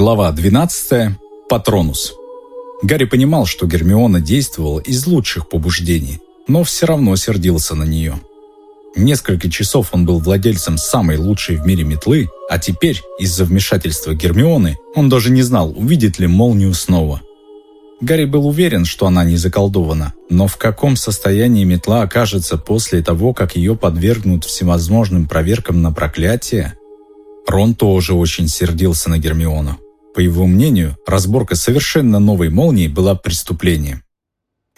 Глава 12. Патронус. Гарри понимал, что Гермиона действовала из лучших побуждений, но все равно сердился на нее. Несколько часов он был владельцем самой лучшей в мире метлы, а теперь, из-за вмешательства Гермионы, он даже не знал, увидит ли молнию снова. Гарри был уверен, что она не заколдована, но в каком состоянии метла окажется после того, как ее подвергнут всевозможным проверкам на проклятие, Рон тоже очень сердился на Гермиону. По его мнению, разборка совершенно новой молнии была преступлением.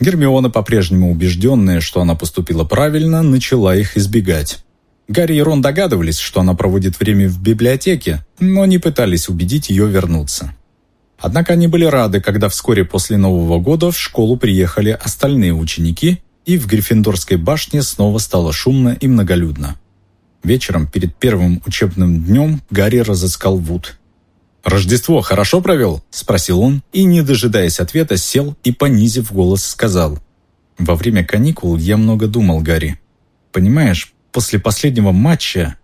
Гермиона, по-прежнему убежденная, что она поступила правильно, начала их избегать. Гарри и Рон догадывались, что она проводит время в библиотеке, но не пытались убедить ее вернуться. Однако они были рады, когда вскоре после Нового года в школу приехали остальные ученики, и в Гриффиндорской башне снова стало шумно и многолюдно. Вечером, перед первым учебным днем, Гарри разыскал Вуд. «Рождество хорошо провел?» – спросил он, и, не дожидаясь ответа, сел и, понизив голос, сказал. «Во время каникул я много думал, Гарри. Понимаешь, после последнего матча,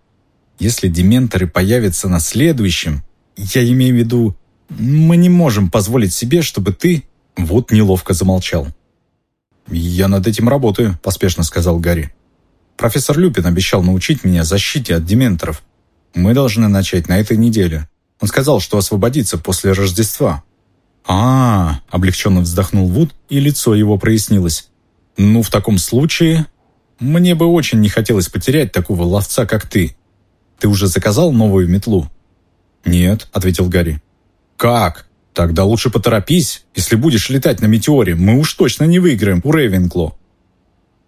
если дементоры появятся на следующем, я имею в виду, мы не можем позволить себе, чтобы ты...» Вуд неловко замолчал. «Я над этим работаю», – поспешно сказал Гарри. Профессор Люпин обещал научить меня защите от дементоров. Мы должны начать на этой неделе. Он сказал, что освободится после Рождества». А, -а, -а облегченно вздохнул Вуд, и лицо его прояснилось. «Ну, в таком случае, мне бы очень не хотелось потерять такого ловца, как ты. Ты уже заказал новую метлу?» «Нет», — ответил Гарри. «Как? Тогда лучше поторопись. Если будешь летать на метеоре, мы уж точно не выиграем у Рейвенкло».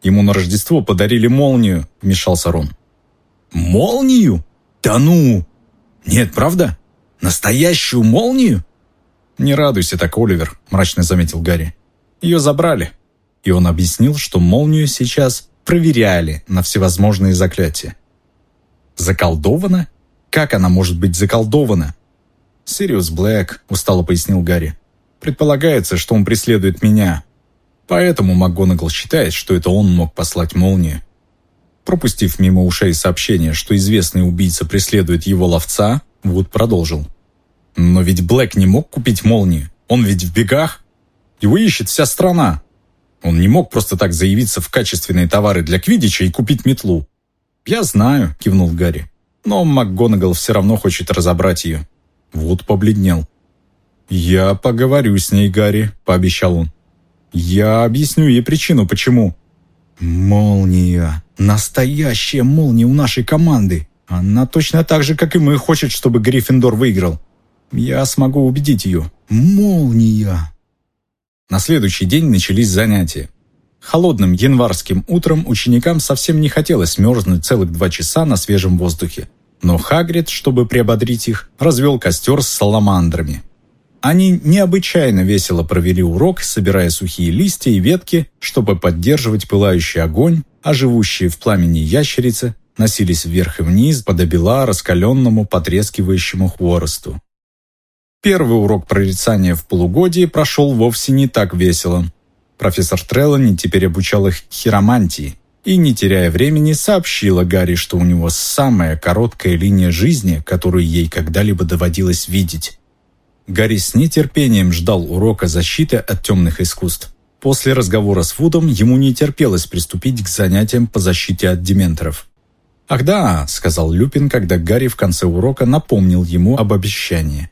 Ему на Рождество подарили молнию», — вмешался Рон. «Молнию? Да ну! Нет, правда? Настоящую молнию?» «Не радуйся так, Оливер», — мрачно заметил Гарри. «Ее забрали». И он объяснил, что молнию сейчас проверяли на всевозможные заклятия. «Заколдована? Как она может быть заколдована?» «Сириус Блэк», — устало пояснил Гарри. «Предполагается, что он преследует меня, Поэтому МакГонагал считает, что это он мог послать молнию. Пропустив мимо ушей сообщение, что известный убийца преследует его ловца, Вуд продолжил. «Но ведь Блэк не мог купить молнию. Он ведь в бегах. Его ищет вся страна. Он не мог просто так заявиться в качественные товары для Квидича и купить метлу». «Я знаю», — кивнул Гарри. «Но МакГонагал все равно хочет разобрать ее». Вуд побледнел. «Я поговорю с ней, Гарри», — пообещал он. Я объясню ей причину, почему. Молния. Настоящая молния у нашей команды. Она точно так же, как и мы, хочет, чтобы Гриффиндор выиграл. Я смогу убедить ее. Молния. На следующий день начались занятия. Холодным январским утром ученикам совсем не хотелось мерзнуть целых два часа на свежем воздухе. Но Хагрид, чтобы приободрить их, развел костер с саламандрами. Они необычайно весело провели урок, собирая сухие листья и ветки, чтобы поддерживать пылающий огонь, а живущие в пламени ящерицы носились вверх и вниз по добела раскаленному потрескивающему хворосту. Первый урок прорицания в полугодии прошел вовсе не так весело. Профессор Треллани теперь обучал их хиромантии и, не теряя времени, сообщила Гарри, что у него самая короткая линия жизни, которую ей когда-либо доводилось видеть. Гарри с нетерпением ждал урока защиты от темных искусств. После разговора с Вудом ему не терпелось приступить к занятиям по защите от дементоров. «Ах да», — сказал Люпин, когда Гарри в конце урока напомнил ему об обещании.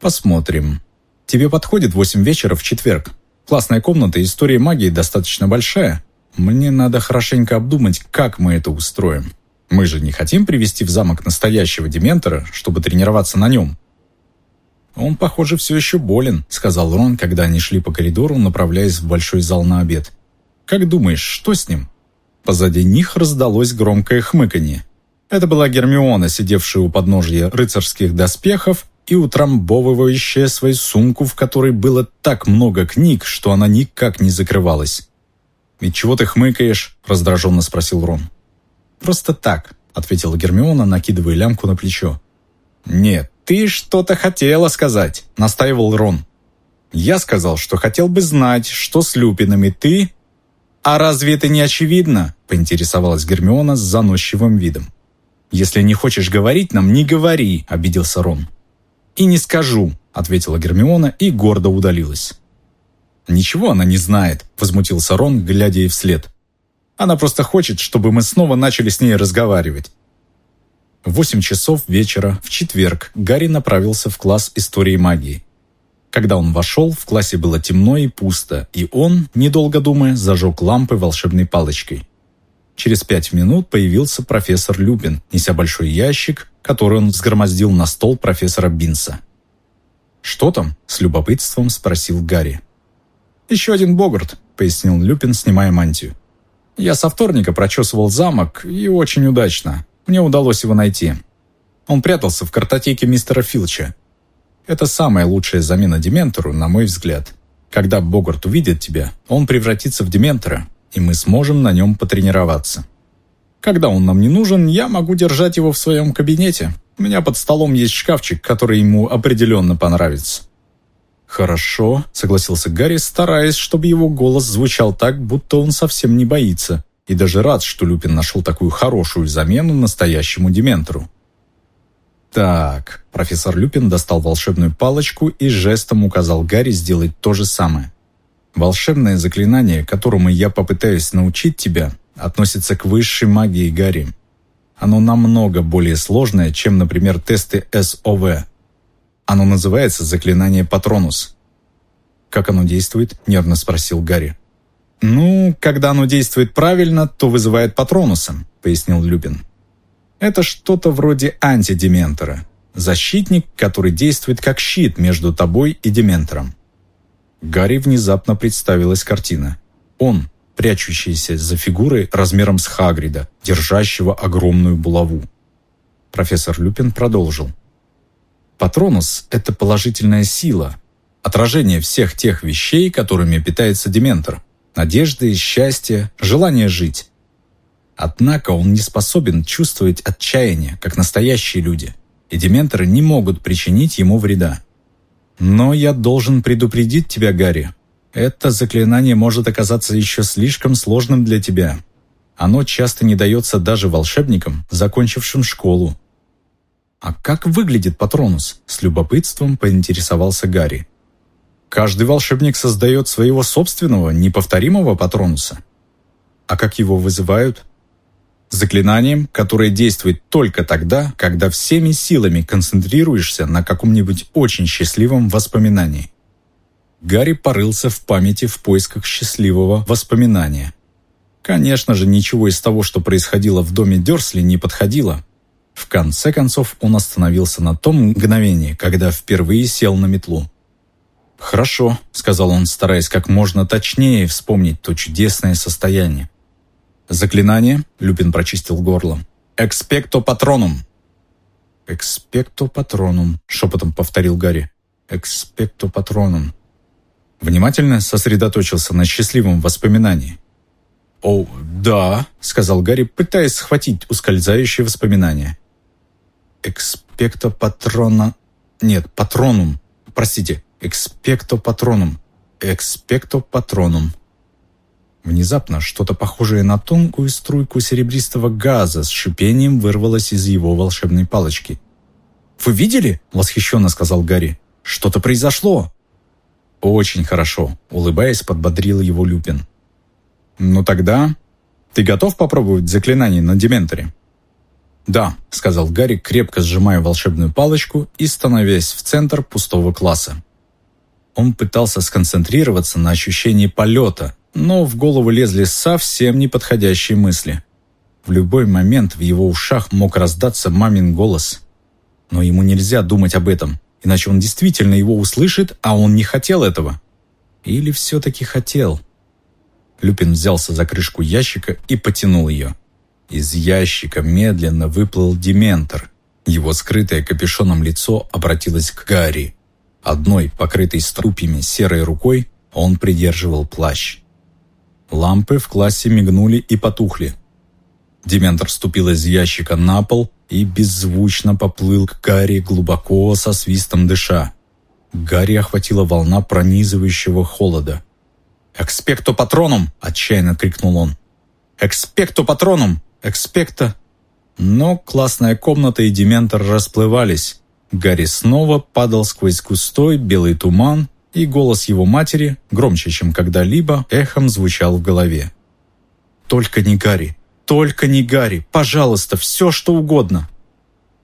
«Посмотрим. Тебе подходит восемь вечера в четверг. Классная комната истории магии достаточно большая. Мне надо хорошенько обдумать, как мы это устроим. Мы же не хотим привести в замок настоящего дементора, чтобы тренироваться на нем. «Он, похоже, все еще болен», — сказал Рон, когда они шли по коридору, направляясь в большой зал на обед. «Как думаешь, что с ним?» Позади них раздалось громкое хмыканье. Это была Гермиона, сидевшая у подножья рыцарских доспехов и утрамбовывающая свою сумку, в которой было так много книг, что она никак не закрывалась. «И чего ты хмыкаешь?» – раздраженно спросил Рон. «Просто так», – ответила Гермиона, накидывая лямку на плечо. «Нет, «Ты что-то хотела сказать», — настаивал Рон. «Я сказал, что хотел бы знать, что с Люпинами ты...» «А разве это не очевидно?» — поинтересовалась Гермиона с заносчивым видом. «Если не хочешь говорить нам, не говори», — обиделся Рон. «И не скажу. — ответила Гермиона и гордо удалилась. «Ничего она не знает», — возмутился Рон, глядя ей вслед. «Она просто хочет, чтобы мы снова начали с ней разговаривать». Восемь часов вечера, в четверг, Гарри направился в класс истории магии. Когда он вошел, в классе было темно и пусто, и он, недолго думая, зажег лампы волшебной палочкой. Через пять минут появился профессор Люпин, неся большой ящик, который он взгромоздил на стол профессора Бинса. «Что там?» – с любопытством спросил Гарри. «Еще один Богарт», — пояснил Люпин, снимая мантию. «Я со вторника прочесывал замок, и очень удачно. Мне удалось его найти. Он прятался в картотеке мистера Филча. Это самая лучшая замена Дементору, на мой взгляд. Когда Богарт увидит тебя, он превратится в Дементора, и мы сможем на нем потренироваться. Когда он нам не нужен, я могу держать его в своем кабинете. У меня под столом есть шкафчик, который ему определенно понравится. «Хорошо», — согласился Гарри, стараясь, чтобы его голос звучал так, будто он совсем не боится, и даже рад, что Люпин нашел такую хорошую замену настоящему Дементору. «Так», — профессор Люпин достал волшебную палочку и жестом указал Гарри сделать то же самое. «Волшебное заклинание, которому я попытаюсь научить тебя, относится к высшей магии Гарри. Оно намного более сложное, чем, например, тесты СОВ, оно называется заклинание Патронус». «Как оно действует?» – нервно спросил Гарри. «Ну, когда оно действует правильно, то вызывает Патронусом», – пояснил Люпин. «Это что-то вроде антидементора. Защитник, который действует как щит между тобой и дементором». Гарри внезапно представилась картина. Он, прячущийся за фигурой размером с Хагрида, держащего огромную булаву. Профессор Люпин продолжил. Патронус – это положительная сила, отражение всех тех вещей, которыми питается Дементор. Надежды, счастье, желание жить. Однако он не способен чувствовать отчаяние, как настоящие люди, и дементоры не могут причинить ему вреда. Но я должен предупредить тебя, Гарри. Это заклинание может оказаться еще слишком сложным для тебя. Оно часто не дается даже волшебникам, закончившим школу, «А как выглядит Патронус?» – с любопытством поинтересовался Гарри. «Каждый волшебник создает своего собственного, неповторимого Патронуса. А как его вызывают?» Заклинанием, которое действует только тогда, когда всеми силами концентрируешься на каком-нибудь очень счастливом воспоминании. Гарри порылся в памяти в поисках счастливого воспоминания. Конечно же, ничего из того, что происходило в доме Дёрсли, не подходило, в конце концов он остановился на том мгновении, когда впервые сел на метлу. «Хорошо», — сказал он, стараясь как можно точнее вспомнить то чудесное состояние. «Заклинание?» — Люпин прочистил горло. «Экспекто патронум». «Экспекто патронум», — шепотом повторил Гарри. «Экспекто патронум». Внимательно сосредоточился на счастливом воспоминании. «О, да», — сказал Гарри, пытаясь схватить ускользающее воспоминание экспекто патрона... Нет, патронум. Простите, экспекто патронум. Экспекто патронум. Внезапно что-то похожее на тонкую струйку серебристого газа с шипением вырвалось из его волшебной палочки. «Вы видели?» — восхищенно сказал Гарри. «Что-то произошло!» «Очень хорошо», — улыбаясь, подбодрил его Люпин. «Ну тогда... Ты готов попробовать заклинание на Дементоре?» «Да», — сказал Гарри, крепко сжимая волшебную палочку и становясь в центр пустого класса. Он пытался сконцентрироваться на ощущении полета, но в голову лезли совсем неподходящие мысли. В любой момент в его ушах мог раздаться мамин голос. Но ему нельзя думать об этом, иначе он действительно его услышит, а он не хотел этого. Или все-таки хотел? Люпин взялся за крышку ящика и потянул ее. Из ящика медленно выплыл Дементор. Его скрытое капюшоном лицо обратилось к Гарри. Одной, покрытой струпьями серой рукой, он придерживал плащ. Лампы в классе мигнули и потухли. Дементор ступил из ящика на пол и беззвучно поплыл к Гарри, глубоко со свистом дыша. Гарри охватила волна пронизывающего холода. «Экспекто патроном!» – отчаянно крикнул он. «Экспекто патроном!» экспекта. Но классная комната и дементор расплывались. Гарри снова падал сквозь густой белый туман, и голос его матери, громче, чем когда-либо, эхом звучал в голове. «Только не Гарри! Только не Гарри! Пожалуйста, все, что угодно!»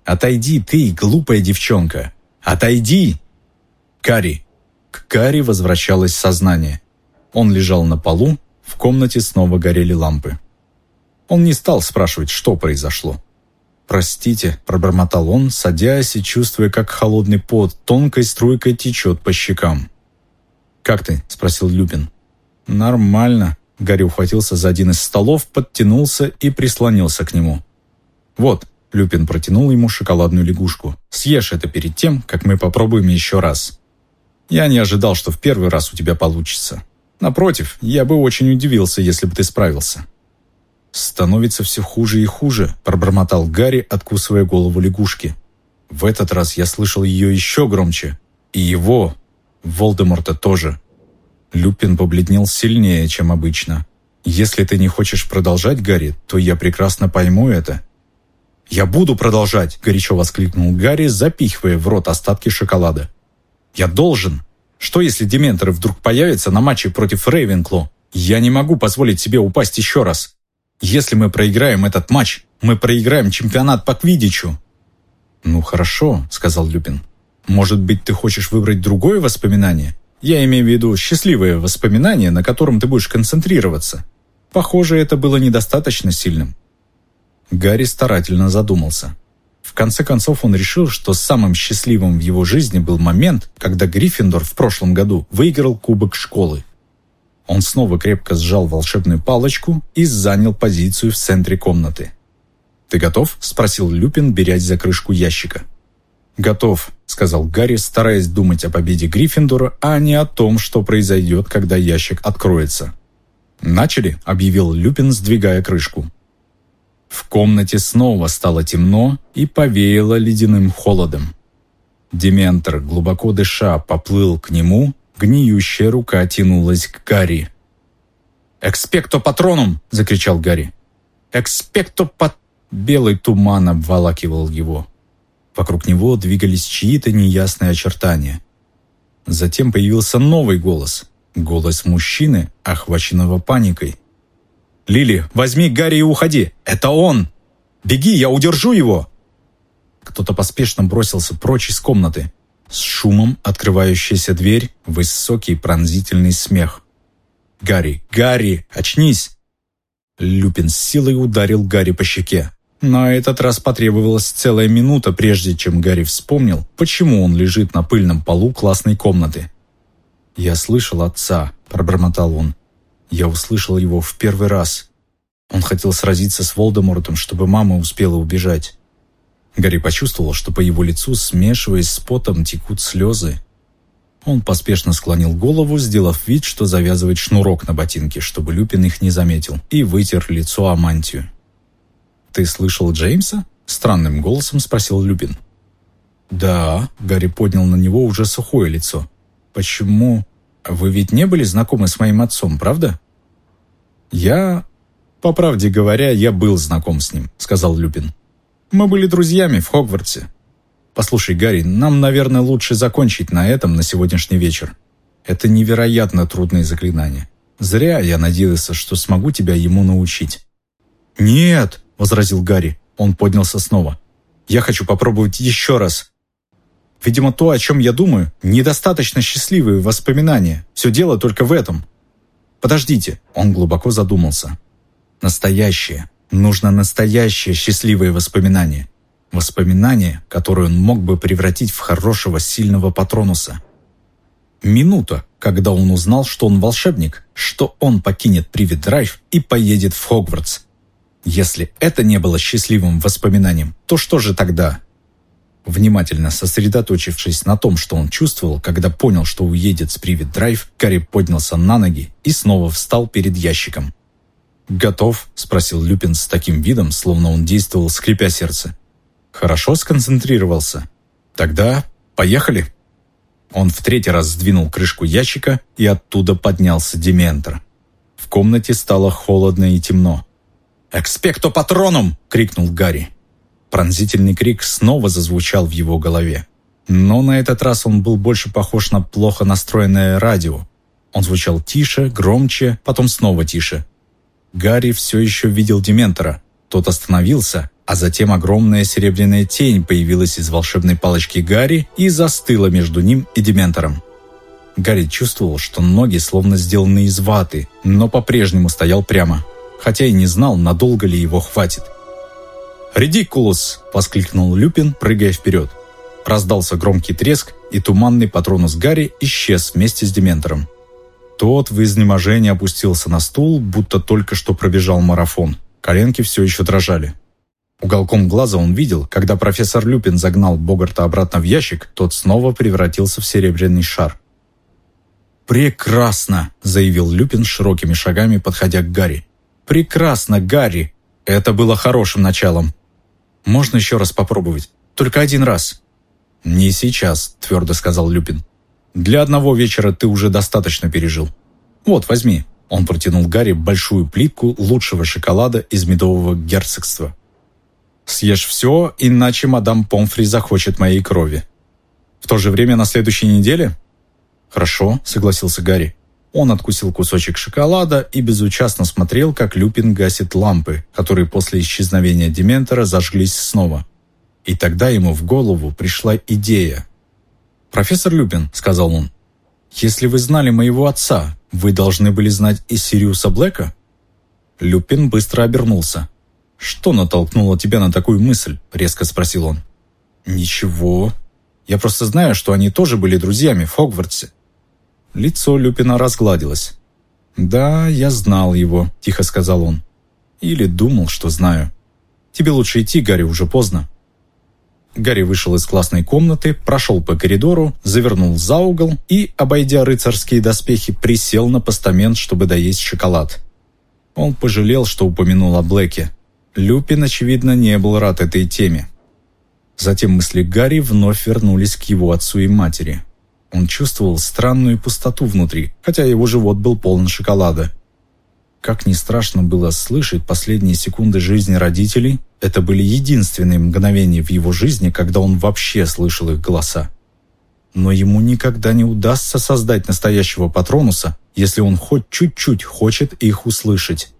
«Отойди ты, глупая девчонка! Отойди!» «Гарри!» К Гарри возвращалось сознание. Он лежал на полу, в комнате снова горели лампы. Он не стал спрашивать, что произошло. «Простите», – пробормотал он, садясь и чувствуя, как холодный пот тонкой струйкой течет по щекам. «Как ты?» – спросил Люпин. «Нормально». Гарри ухватился за один из столов, подтянулся и прислонился к нему. «Вот», – Люпин протянул ему шоколадную лягушку. «Съешь это перед тем, как мы попробуем еще раз». «Я не ожидал, что в первый раз у тебя получится. Напротив, я бы очень удивился, если бы ты справился». «Становится все хуже и хуже», – пробормотал Гарри, откусывая голову лягушки. В этот раз я слышал ее еще громче. И его, Волдеморта тоже. Люпин побледнел сильнее, чем обычно. «Если ты не хочешь продолжать, Гарри, то я прекрасно пойму это». «Я буду продолжать!» – горячо воскликнул Гарри, запихивая в рот остатки шоколада. «Я должен! Что, если дементоры вдруг появятся на матче против Рейвенкло? Я не могу позволить себе упасть еще раз!» Если мы проиграем этот матч, мы проиграем чемпионат по квиддичу». «Ну хорошо», — сказал Люпин. «Может быть, ты хочешь выбрать другое воспоминание? Я имею в виду счастливое воспоминание, на котором ты будешь концентрироваться. Похоже, это было недостаточно сильным». Гарри старательно задумался. В конце концов он решил, что самым счастливым в его жизни был момент, когда Гриффиндор в прошлом году выиграл кубок школы. Он снова крепко сжал волшебную палочку и занял позицию в центре комнаты. «Ты готов?» – спросил Люпин, берясь за крышку ящика. «Готов», – сказал Гарри, стараясь думать о победе Гриффиндора, а не о том, что произойдет, когда ящик откроется. «Начали», – объявил Люпин, сдвигая крышку. В комнате снова стало темно и повеяло ледяным холодом. Дементор, глубоко дыша, поплыл к нему, Гниющая рука тянулась к Гарри. «Экспекто патронум!» — закричал Гарри. «Экспекто пат...» Белый туман обволакивал его. Вокруг него двигались чьи-то неясные очертания. Затем появился новый голос. Голос мужчины, охваченного паникой. «Лили, возьми Гарри и уходи! Это он! Беги, я удержу его!» Кто-то поспешно бросился прочь из комнаты. С шумом открывающаяся дверь, высокий пронзительный смех. «Гарри! Гарри! Очнись!» Люпин с силой ударил Гарри по щеке. На этот раз потребовалась целая минута, прежде чем Гарри вспомнил, почему он лежит на пыльном полу классной комнаты. «Я слышал отца», — пробормотал он. «Я услышал его в первый раз. Он хотел сразиться с Волдемортом, чтобы мама успела убежать. Гарри почувствовал, что по его лицу, смешиваясь с потом, текут слезы. Он поспешно склонил голову, сделав вид, что завязывает шнурок на ботинке, чтобы Люпин их не заметил, и вытер лицо о мантию. «Ты слышал Джеймса?» – странным голосом спросил Люпин. «Да», – Гарри поднял на него уже сухое лицо. «Почему? Вы ведь не были знакомы с моим отцом, правда?» «Я...» «По правде говоря, я был знаком с ним», – сказал Люпин. Мы были друзьями в Хогвартсе. Послушай, Гарри, нам, наверное, лучше закончить на этом на сегодняшний вечер. Это невероятно трудные заклинания. Зря я надеялся, что смогу тебя ему научить». «Нет», — возразил Гарри. Он поднялся снова. «Я хочу попробовать еще раз. Видимо, то, о чем я думаю, недостаточно счастливые воспоминания. Все дело только в этом». «Подождите», — он глубоко задумался. «Настоящее, Нужно настоящее счастливое воспоминание. Воспоминание, которое он мог бы превратить в хорошего, сильного патронуса. Минута, когда он узнал, что он волшебник, что он покинет Привет Драйв и поедет в Хогвартс. Если это не было счастливым воспоминанием, то что же тогда? Внимательно сосредоточившись на том, что он чувствовал, когда понял, что уедет с Привет Драйв, Карри поднялся на ноги и снова встал перед ящиком. «Готов?» – спросил Люпин с таким видом, словно он действовал, скрипя сердце. «Хорошо сконцентрировался? Тогда поехали!» Он в третий раз сдвинул крышку ящика, и оттуда поднялся Дементор. В комнате стало холодно и темно. «Экспекто патроном!» – крикнул Гарри. Пронзительный крик снова зазвучал в его голове. Но на этот раз он был больше похож на плохо настроенное радио. Он звучал тише, громче, потом снова тише. Гарри все еще видел Дементора. Тот остановился, а затем огромная серебряная тень появилась из волшебной палочки Гарри и застыла между ним и Дементором. Гарри чувствовал, что ноги словно сделаны из ваты, но по-прежнему стоял прямо, хотя и не знал, надолго ли его хватит. «Редикулус!» – воскликнул Люпин, прыгая вперед. Раздался громкий треск, и туманный патронус Гарри исчез вместе с Дементором. Тот в изнеможении опустился на стул, будто только что пробежал марафон. Коленки все еще дрожали. Уголком глаза он видел, когда профессор Люпин загнал Богарта обратно в ящик, тот снова превратился в серебряный шар. «Прекрасно!» – заявил Люпин широкими шагами, подходя к Гарри. «Прекрасно, Гарри! Это было хорошим началом. Можно еще раз попробовать? Только один раз». «Не сейчас», – твердо сказал Люпин. «Для одного вечера ты уже достаточно пережил. Вот, возьми». Он протянул Гарри большую плитку лучшего шоколада из медового герцогства. «Съешь все, иначе мадам Помфри захочет моей крови. В то же время на следующей неделе «Хорошо», — согласился Гарри. Он откусил кусочек шоколада и безучастно смотрел, как Люпин гасит лампы, которые после исчезновения Дементора зажглись снова. И тогда ему в голову пришла идея. «Профессор Люпин», — сказал он, — «если вы знали моего отца, вы должны были знать и Сириуса Блэка?» Люпин быстро обернулся. «Что натолкнуло тебя на такую мысль?» — резко спросил он. «Ничего. Я просто знаю, что они тоже были друзьями в Хогвартсе. Лицо Люпина разгладилось. «Да, я знал его», – тихо сказал он. «Или думал, что знаю. Тебе лучше идти, Гарри, уже поздно». Гарри вышел из классной комнаты, прошел по коридору, завернул за угол и, обойдя рыцарские доспехи, присел на постамент, чтобы доесть шоколад. Он пожалел, что упомянул о Блэке. Люпин, очевидно, не был рад этой теме. Затем мысли Гарри вновь вернулись к его отцу и матери. Он чувствовал странную пустоту внутри, хотя его живот был полон шоколада. Как ни страшно было слышать последние секунды жизни родителей, это были единственные мгновения в его жизни, когда он вообще слышал их голоса. Но ему никогда не удастся создать настоящего патронуса, если он хоть чуть-чуть хочет их услышать.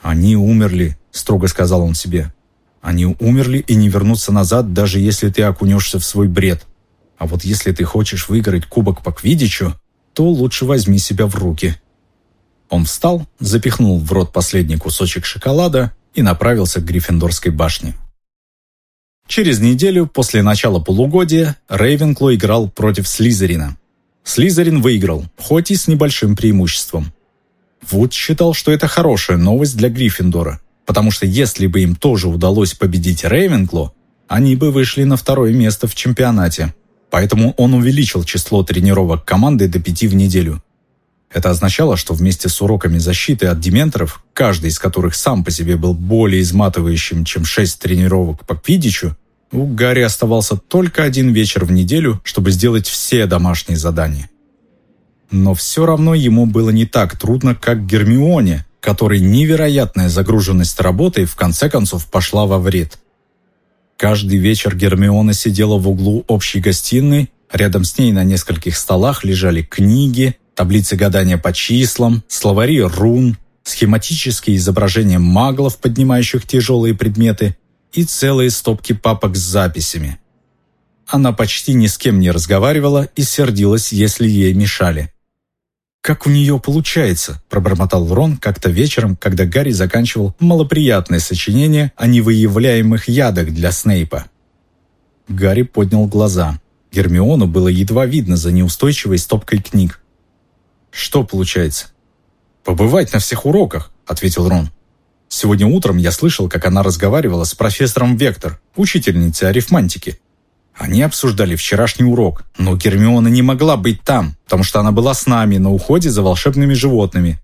«Они умерли», — строго сказал он себе. «Они умерли и не вернутся назад, даже если ты окунешься в свой бред. А вот если ты хочешь выиграть кубок по квидичу, то лучше возьми себя в руки». Он встал, запихнул в рот последний кусочек шоколада и направился к Гриффиндорской башне. Через неделю после начала полугодия Рейвенкло играл против Слизерина. Слизерин выиграл, хоть и с небольшим преимуществом. Вуд считал, что это хорошая новость для Гриффиндора, потому что если бы им тоже удалось победить Рейвенкло, они бы вышли на второе место в чемпионате. Поэтому он увеличил число тренировок команды до пяти в неделю. Это означало, что вместе с уроками защиты от дементоров, каждый из которых сам по себе был более изматывающим, чем шесть тренировок по квиддичу, у Гарри оставался только один вечер в неделю, чтобы сделать все домашние задания. Но все равно ему было не так трудно, как Гермионе, которой невероятная загруженность работой в конце концов пошла во вред. Каждый вечер Гермиона сидела в углу общей гостиной, рядом с ней на нескольких столах лежали книги, таблицы гадания по числам, словари рун, схематические изображения маглов, поднимающих тяжелые предметы, и целые стопки папок с записями. Она почти ни с кем не разговаривала и сердилась, если ей мешали. «Как у нее получается?» – пробормотал Рон как-то вечером, когда Гарри заканчивал малоприятное сочинение о невыявляемых ядах для Снейпа. Гарри поднял глаза. Гермиону было едва видно за неустойчивой стопкой книг. «Что получается?» «Побывать на всех уроках», – ответил Рон. «Сегодня утром я слышал, как она разговаривала с профессором Вектор, учительницей арифмантики. Они обсуждали вчерашний урок, но Гермиона не могла быть там, потому что она была с нами на уходе за волшебными животными.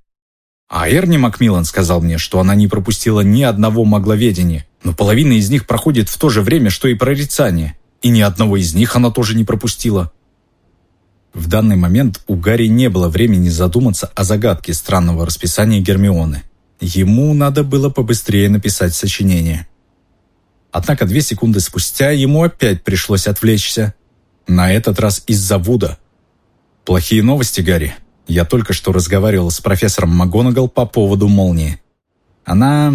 А Эрни Макмиллан сказал мне, что она не пропустила ни одного магловедения, но половина из них проходит в то же время, что и прорицание, и ни одного из них она тоже не пропустила. В данный момент у Гарри не было времени задуматься о загадке странного расписания Гермионы. Ему надо было побыстрее написать сочинение. Однако две секунды спустя ему опять пришлось отвлечься. На этот раз из-за Вуда. Плохие новости, Гарри. Я только что разговаривал с профессором МакГонагал по поводу молнии. Она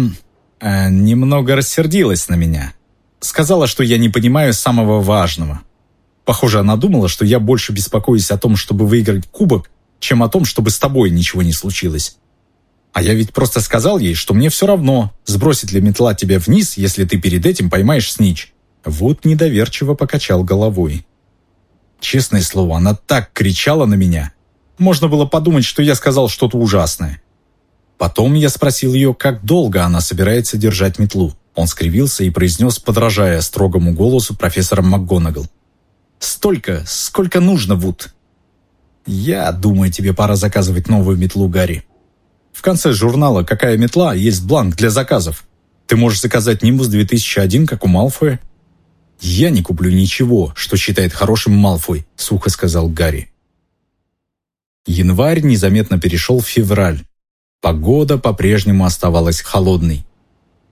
э, немного рассердилась на меня. Сказала, что я не понимаю самого важного. Похоже, она думала, что я больше беспокоюсь о том, чтобы выиграть кубок, чем о том, чтобы с тобой ничего не случилось. А я ведь просто сказал ей, что мне все равно, сбросит ли метла тебя вниз, если ты перед этим поймаешь снич. Вот недоверчиво покачал головой. Честное слово, она так кричала на меня. Можно было подумать, что я сказал что-то ужасное. Потом я спросил ее, как долго она собирается держать метлу. Он скривился и произнес, подражая строгому голосу профессора МакГонагал. «Столько, сколько нужно, Вуд!» «Я думаю, тебе пора заказывать новую метлу, Гарри. В конце журнала «Какая метла» есть бланк для заказов. Ты можешь заказать Нимбус 2001, как у Малфоя, «Я не куплю ничего, что считает хорошим Малфой», — сухо сказал Гарри. Январь незаметно перешел в февраль. Погода по-прежнему оставалась холодной.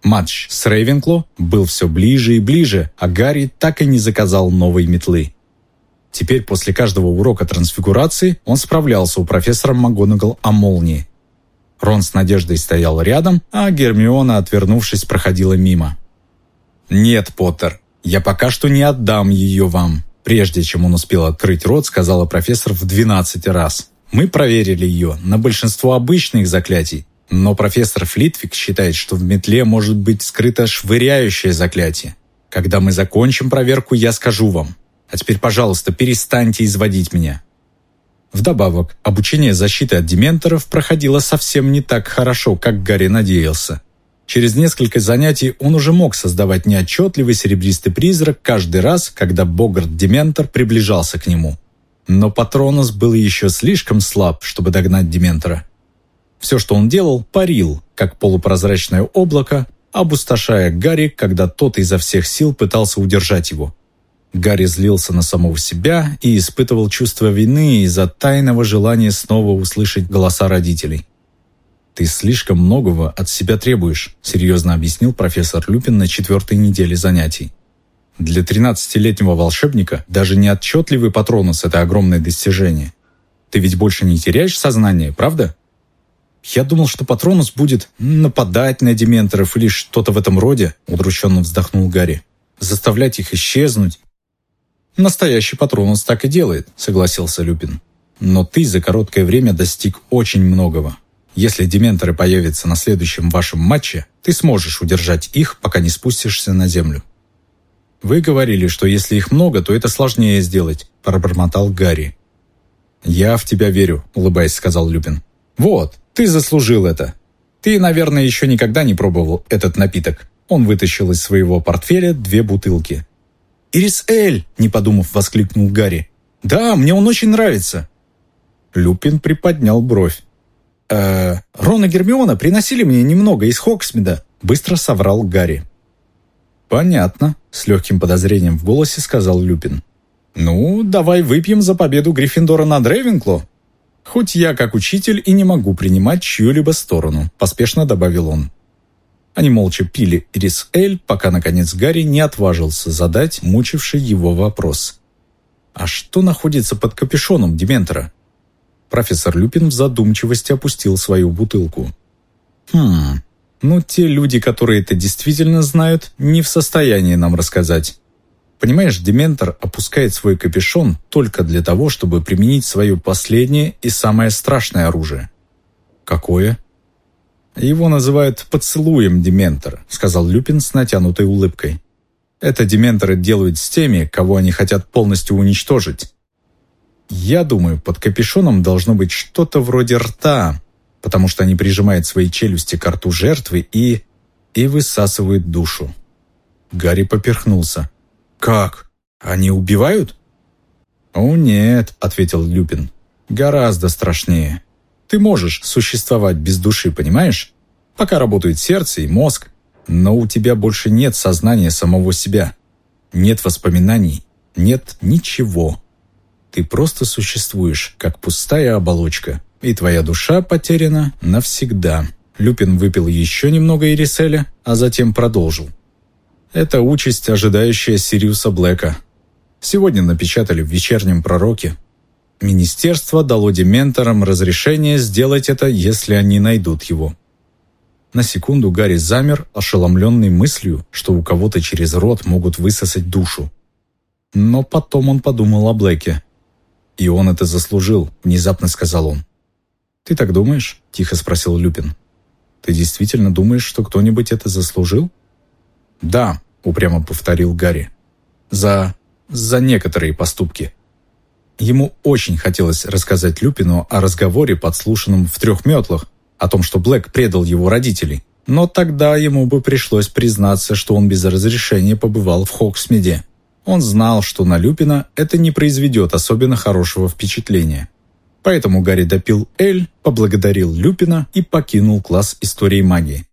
Матч с Рейвенкло был все ближе и ближе, а Гарри так и не заказал новой метлы. Теперь после каждого урока трансфигурации он справлялся у профессора МакГонагал о молнии. Рон с надеждой стоял рядом, а Гермиона, отвернувшись, проходила мимо. «Нет, Поттер, «Я пока что не отдам ее вам», прежде чем он успел открыть рот, сказала профессор в 12 раз. «Мы проверили ее на большинство обычных заклятий, но профессор Флитвик считает, что в метле может быть скрыто швыряющее заклятие. Когда мы закончим проверку, я скажу вам. А теперь, пожалуйста, перестаньте изводить меня». Вдобавок, обучение защиты от дементоров проходило совсем не так хорошо, как Гарри надеялся. Через несколько занятий он уже мог создавать неотчетливый серебристый призрак каждый раз, когда Богарт-дементор приближался к нему. Но Патронус был еще слишком слаб, чтобы догнать дементора. Все, что он делал, парил, как полупрозрачное облако, обустошая Гарри, когда тот изо всех сил пытался удержать его. Гарри злился на самого себя и испытывал чувство вины из-за тайного желания снова услышать голоса родителей. «Ты слишком многого от себя требуешь», серьезно объяснил профессор Люпин на четвертой неделе занятий. Для 13-летнего волшебника даже неотчетливый патронус – это огромное достижение. Ты ведь больше не теряешь сознание, правда? Я думал, что патронус будет нападать на дементоров или что-то в этом роде, удрученно вздохнул Гарри. Заставлять их исчезнуть. Настоящий патронус так и делает, согласился Люпин. Но ты за короткое время достиг очень многого. Если дементоры появятся на следующем вашем матче, ты сможешь удержать их, пока не спустишься на землю. Вы говорили, что если их много, то это сложнее сделать, пробормотал Гарри. Я в тебя верю, улыбаясь, сказал Люпин. Вот, ты заслужил это. Ты, наверное, еще никогда не пробовал этот напиток. Он вытащил из своего портфеля две бутылки. «Ирис Эль!» – не подумав, воскликнул Гарри. «Да, мне он очень нравится». Люпин приподнял бровь э, и Гермиона приносили мне немного из Хоксмида», — быстро соврал Гарри. «Понятно», — с легким подозрением в голосе сказал Люпин. «Ну, давай выпьем за победу Гриффиндора над Рейвенкло». «Хоть я, как учитель, и не могу принимать чью-либо сторону», — поспешно добавил он. Они молча пили Ирис Эль, пока, наконец, Гарри не отважился задать мучивший его вопрос. «А что находится под капюшоном Дементора?» Профессор Люпин в задумчивости опустил свою бутылку. «Хм, ну те люди, которые это действительно знают, не в состоянии нам рассказать. Понимаешь, Дементор опускает свой капюшон только для того, чтобы применить свое последнее и самое страшное оружие. Какое? Его называют поцелуем Дементора, сказал Люпин с натянутой улыбкой. Это Дементоры делают с теми, кого они хотят полностью уничтожить. Я думаю, под капюшоном должно быть что-то вроде рта, потому что они прижимают свои челюсти к рту жертвы и... и высасывают душу. Гарри поперхнулся. «Как? Они убивают?» «О, нет», — ответил Люпин. «Гораздо страшнее. Ты можешь существовать без души, понимаешь? Пока работают сердце и мозг, но у тебя больше нет сознания самого себя. Нет воспоминаний, нет ничего. Ты просто существуешь, как пустая оболочка, и твоя душа потеряна навсегда». Люпин выпил еще немного Ириселя, а затем продолжил. «Это участь, ожидающая Сириуса Блэка. Сегодня напечатали в «Вечернем пророке». Министерство дало дементорам разрешение сделать это, если они найдут его. На секунду Гарри замер, ошеломленный мыслью, что у кого-то через рот могут высосать душу. Но потом он подумал о Блэке. «И он это заслужил», — внезапно сказал он. «Ты так думаешь?» — тихо спросил Люпин. «Ты действительно думаешь, что кто-нибудь это заслужил?» «Да», — упрямо повторил Гарри. «За... за некоторые поступки». Ему очень хотелось рассказать Люпину о разговоре, подслушанном в трех метлах, о том, что Блэк предал его родителей. Но тогда ему бы пришлось признаться, что он без разрешения побывал в Хоксмеде. Он знал, что на Люпина это не произведет особенно хорошего впечатления. Поэтому Гарри допил Эль, поблагодарил Люпина и покинул класс истории магии.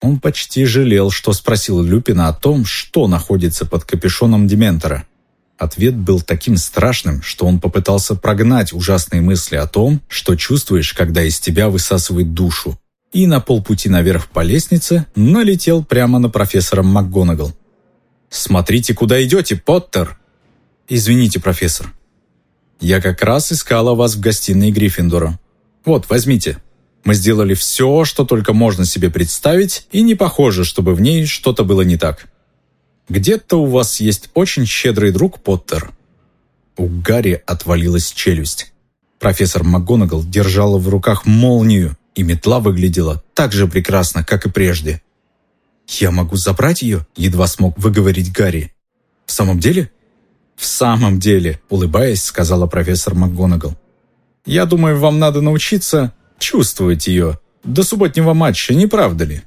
Он почти жалел, что спросил Люпина о том, что находится под капюшоном Дементора. Ответ был таким страшным, что он попытался прогнать ужасные мысли о том, что чувствуешь, когда из тебя высасывает душу. И на полпути наверх по лестнице налетел прямо на профессора МакГонагал. «Смотрите, куда идете, Поттер!» «Извините, профессор». «Я как раз искала вас в гостиной Гриффиндора. Вот, возьмите. Мы сделали все, что только можно себе представить, и не похоже, чтобы в ней что-то было не так. Где-то у вас есть очень щедрый друг Поттер». У Гарри отвалилась челюсть. Профессор МакГонагал держала в руках молнию, и метла выглядела так же прекрасно, как и прежде. «Я могу забрать ее?» – едва смог выговорить Гарри. «В самом деле?» «В самом деле», – улыбаясь, сказала профессор МакГонагал. «Я думаю, вам надо научиться чувствовать ее до субботнего матча, не правда ли?»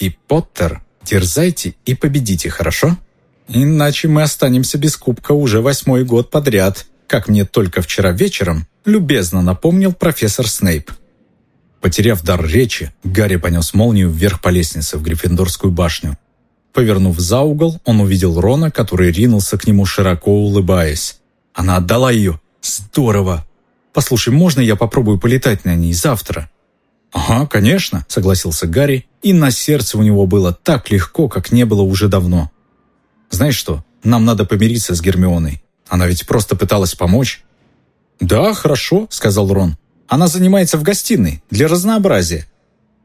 «И Поттер, дерзайте и победите, хорошо? Иначе мы останемся без кубка уже восьмой год подряд, как мне только вчера вечером любезно напомнил профессор Снейп». Потеряв дар речи, Гарри понес молнию вверх по лестнице в Гриффиндорскую башню. Повернув за угол, он увидел Рона, который ринулся к нему, широко улыбаясь. Она отдала ее. Здорово! Послушай, можно я попробую полетать на ней завтра? «Ага, конечно», — согласился Гарри, и на сердце у него было так легко, как не было уже давно. «Знаешь что, нам надо помириться с Гермионой. Она ведь просто пыталась помочь». «Да, хорошо», — сказал Рон. Она занимается в гостиной, для разнообразия».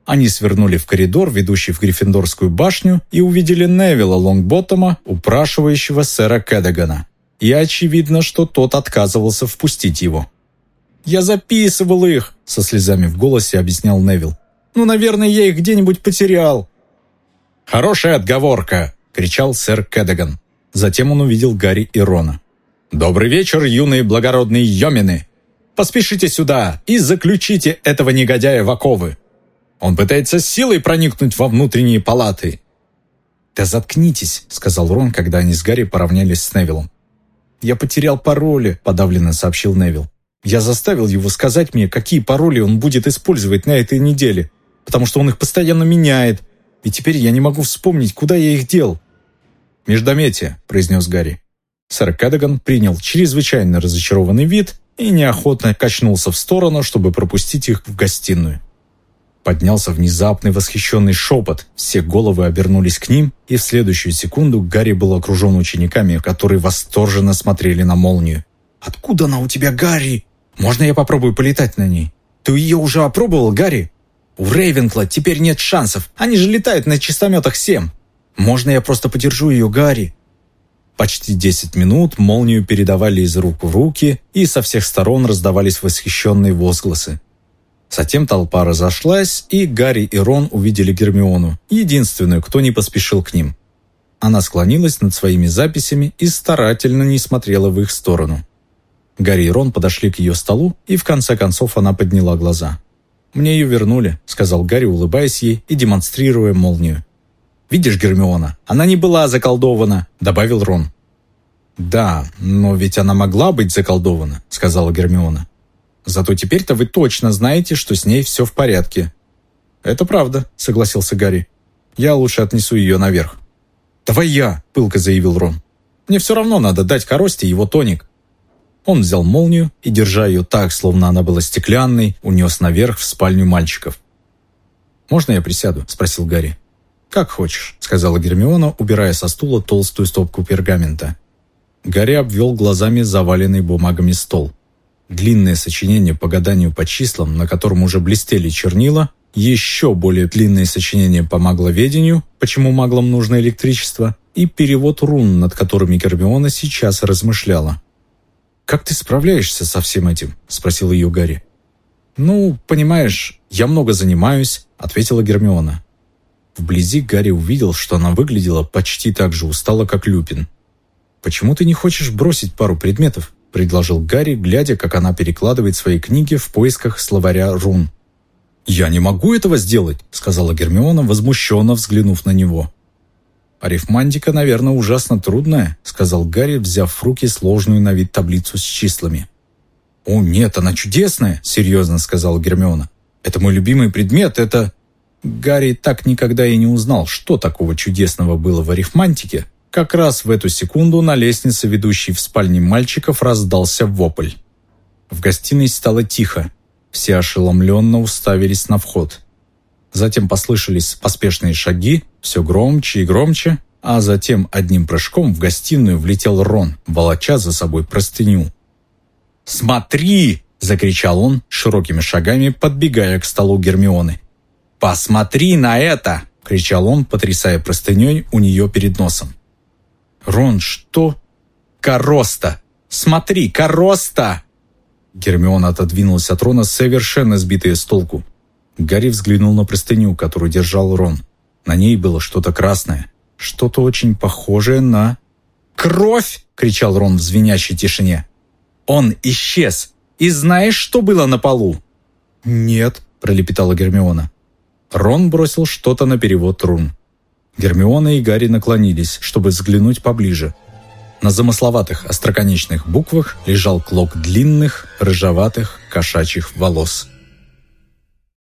Они свернули в коридор, ведущий в Гриффиндорскую башню, и увидели Невилла Лонгботтома, упрашивающего сэра Кэдагана. И очевидно, что тот отказывался впустить его. «Я записывал их», — со слезами в голосе объяснял Невилл. «Ну, наверное, я их где-нибудь потерял». «Хорошая отговорка», — кричал сэр Кэдаган. Затем он увидел Гарри и Рона. «Добрый вечер, юные благородные йомины!» Поспешите сюда и заключите этого негодяя в оковы. Он пытается силой проникнуть во внутренние палаты». «Да заткнитесь», — сказал Рон, когда они с Гарри поравнялись с Невиллом. «Я потерял пароли», — подавленно сообщил Невилл. «Я заставил его сказать мне, какие пароли он будет использовать на этой неделе, потому что он их постоянно меняет, и теперь я не могу вспомнить, куда я их дел». «Междометие», — произнес Гарри. Сэр Кадаган принял чрезвычайно разочарованный вид и неохотно качнулся в сторону, чтобы пропустить их в гостиную. Поднялся внезапный восхищенный шепот, все головы обернулись к ним, и в следующую секунду Гарри был окружен учениками, которые восторженно смотрели на молнию. «Откуда она у тебя, Гарри? Можно я попробую полетать на ней? Ты ее уже опробовал, Гарри? У Рейвенкла теперь нет шансов, они же летают на чистометах 7. Можно я просто подержу ее, Гарри? Почти 10 минут молнию передавали из рук в руки, и со всех сторон раздавались восхищенные возгласы. Затем толпа разошлась, и Гарри и Рон увидели Гермиону, единственную, кто не поспешил к ним. Она склонилась над своими записями и старательно не смотрела в их сторону. Гарри и Рон подошли к ее столу, и в конце концов она подняла глаза. «Мне ее вернули», — сказал Гарри, улыбаясь ей и демонстрируя молнию. «Видишь, Гермиона, она не была заколдована», — добавил Рон. «Да, но ведь она могла быть заколдована», — сказала Гермиона. «Зато теперь-то вы точно знаете, что с ней все в порядке». «Это правда», — согласился Гарри. «Я лучше отнесу ее наверх». «Давай я», — пылко заявил Рон. «Мне все равно надо дать Коросте его тоник». Он взял молнию и, держа ее так, словно она была стеклянной, унес наверх в спальню мальчиков. «Можно я присяду?» – спросил Гарри. «Как хочешь», — сказала Гермиона, убирая со стула толстую стопку пергамента. Гарри обвел глазами заваленный бумагами стол. Длинное сочинение по гаданию по числам, на котором уже блестели чернила, еще более длинное сочинение по магловедению, почему маглам нужно электричество, и перевод рун, над которыми Гермиона сейчас размышляла. «Как ты справляешься со всем этим?» – спросил ее Гарри. «Ну, понимаешь, я много занимаюсь», – ответила Гермиона. Вблизи Гарри увидел, что она выглядела почти так же устало, как Люпин. «Почему ты не хочешь бросить пару предметов?» – предложил Гарри, глядя, как она перекладывает свои книги в поисках словаря рун. «Я не могу этого сделать», – сказала Гермиона, возмущенно взглянув на него. «Арифмантика, наверное, ужасно трудная», — сказал Гарри, взяв в руки сложную на вид таблицу с числами. «О, нет, она чудесная», — серьезно сказала Гермиона. «Это мой любимый предмет, это...» Гарри так никогда и не узнал, что такого чудесного было в арифмантике. Как раз в эту секунду на лестнице, ведущей в спальне мальчиков, раздался вопль. В гостиной стало тихо. Все ошеломленно уставились на вход. Затем послышались поспешные шаги, все громче и громче, а затем одним прыжком в гостиную влетел Рон, волоча за собой простыню. «Смотри!» – закричал он, широкими шагами подбегая к столу Гермионы. «Посмотри на это!» – кричал он, потрясая простыней у нее перед носом. «Рон, что?» «Короста! Смотри, короста!» Гермиона отодвинулась от Рона, совершенно сбитая с толку. Гарри взглянул на простыню, которую держал Рон. На ней было что-то красное, что-то очень похожее на... «Кровь!» — кричал Рон в звенящей тишине. «Он исчез! И знаешь, что было на полу?» «Нет», — пролепетала Гермиона. Рон бросил что-то на перевод рун. Гермиона и Гарри наклонились, чтобы взглянуть поближе. На замысловатых остроконечных буквах лежал клок длинных, рыжеватых, кошачьих волос –